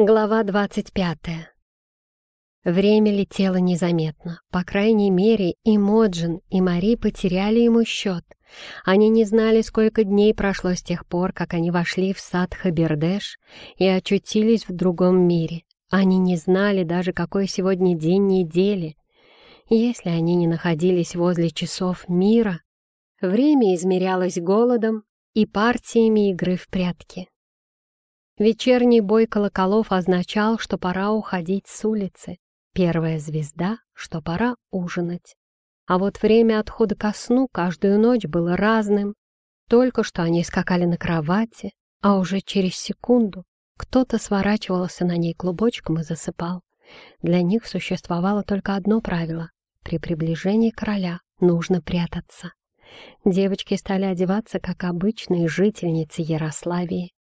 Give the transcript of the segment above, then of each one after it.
Глава двадцать пятая. Время летело незаметно. По крайней мере, и Моджин, и Мари потеряли ему счет. Они не знали, сколько дней прошло с тех пор, как они вошли в сад Хабердеш и очутились в другом мире. Они не знали даже, какой сегодня день недели. Если они не находились возле часов мира, время измерялось голодом и партиями игры в прятки. Вечерний бой колоколов означал, что пора уходить с улицы. Первая звезда, что пора ужинать. А вот время отхода ко сну каждую ночь было разным. Только что они скакали на кровати, а уже через секунду кто-то сворачивался на ней клубочком и засыпал. Для них существовало только одно правило — при приближении короля нужно прятаться. Девочки стали одеваться, как обычные жительницы Ярославии.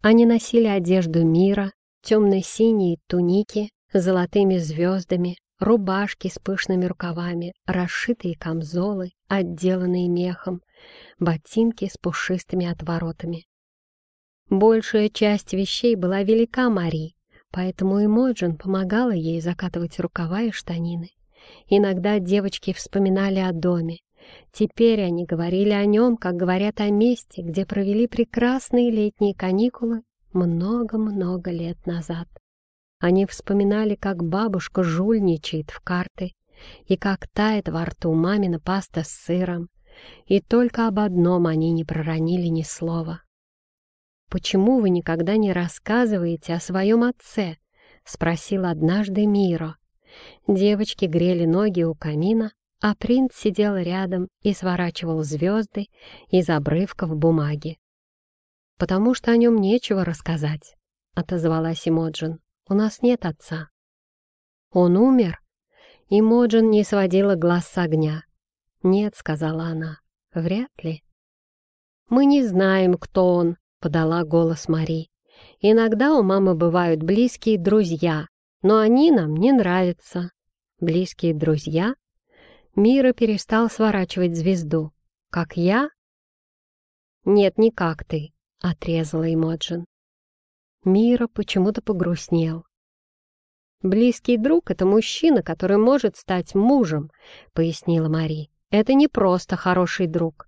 Они носили одежду мира, темно-синие туники с золотыми звездами, рубашки с пышными рукавами, расшитые камзолы, отделанные мехом, ботинки с пушистыми отворотами. Большая часть вещей была велика Мари, поэтому Эмоджин помогала ей закатывать рукава и штанины. Иногда девочки вспоминали о доме. Теперь они говорили о нем, как говорят о месте, где провели прекрасные летние каникулы много-много лет назад. Они вспоминали, как бабушка жульничает в карты и как тает во рту мамина паста с сыром, и только об одном они не проронили ни слова. «Почему вы никогда не рассказываете о своем отце?» — спросил однажды Миро. Девочки грели ноги у камина, а принц сидел рядом и сворачивал звезды из обрывков бумаги. «Потому что о нем нечего рассказать», — отозвалась Имоджин. «У нас нет отца». «Он умер?» Имоджин не сводила глаз с огня. «Нет», — сказала она, — «вряд ли». «Мы не знаем, кто он», — подала голос Мари. «Иногда у мамы бывают близкие друзья, но они нам не нравятся». «Близкие друзья?» Мира перестал сворачивать звезду. «Как я?» «Нет, не как ты», — отрезала Эмоджин. Мира почему-то погрустнел. «Близкий друг — это мужчина, который может стать мужем», — пояснила Мари. «Это не просто хороший друг».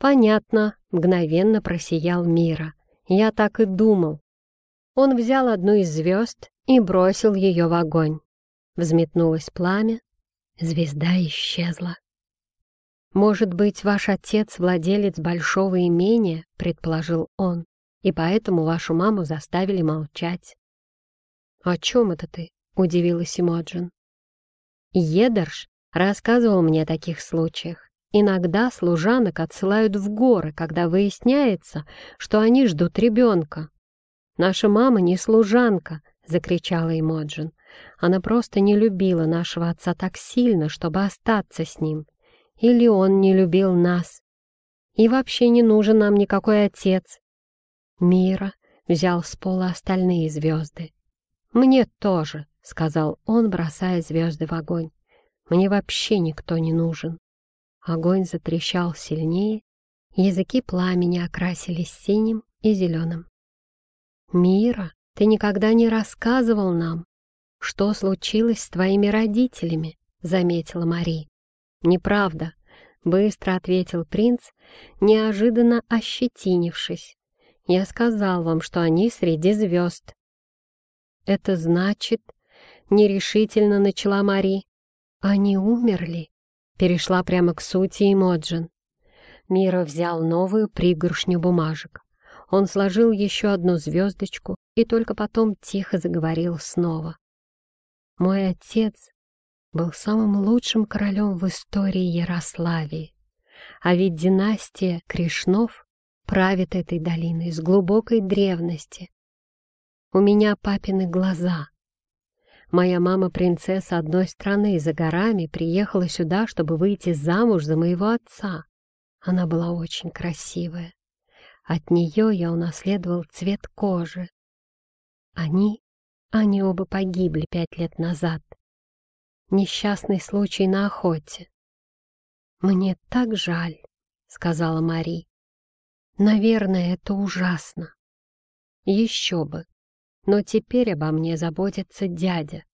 «Понятно», — мгновенно просиял Мира. «Я так и думал». Он взял одну из звезд и бросил ее в огонь. Взметнулось пламя, Звезда исчезла. «Может быть, ваш отец владелец большого имения», — предположил он, «и поэтому вашу маму заставили молчать». «О чем это ты?» — удивилась Имоджин. Едерш рассказывал мне о таких случаях. Иногда служанок отсылают в горы, когда выясняется, что они ждут ребенка. «Наша мама не служанка», — закричала Имоджин. Она просто не любила нашего отца так сильно, чтобы остаться с ним. Или он не любил нас. И вообще не нужен нам никакой отец. Мира взял с пола остальные звезды. «Мне тоже», — сказал он, бросая звезды в огонь. «Мне вообще никто не нужен». Огонь затрещал сильнее, языки пламени окрасились синим и зеленым. «Мира, ты никогда не рассказывал нам, «Что случилось с твоими родителями?» — заметила Мари. «Неправда», — быстро ответил принц, неожиданно ощетинившись. «Я сказал вам, что они среди звезд». «Это значит...» — нерешительно начала Мари. «Они умерли?» — перешла прямо к сути Эмоджин. Мира взял новую пригоршню бумажек. Он сложил еще одну звездочку и только потом тихо заговорил снова. Мой отец был самым лучшим королем в истории Ярославии, а ведь династия Кришнов правит этой долиной с глубокой древности. У меня папины глаза. Моя мама принцесса одной страны за горами приехала сюда, чтобы выйти замуж за моего отца. Она была очень красивая. От нее я унаследовал цвет кожи. Они они оба погибли пять лет назад. Несчастный случай на охоте. «Мне так жаль», — сказала Мари. «Наверное, это ужасно». «Еще бы. Но теперь обо мне заботится дядя.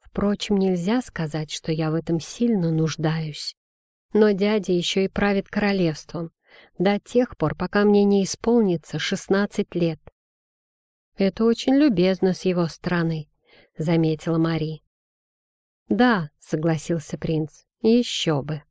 Впрочем, нельзя сказать, что я в этом сильно нуждаюсь. Но дядя еще и правит королевством, до тех пор, пока мне не исполнится шестнадцать лет. «Это очень любезно с его стороны», — заметила Мари. «Да», — согласился принц, — «еще бы».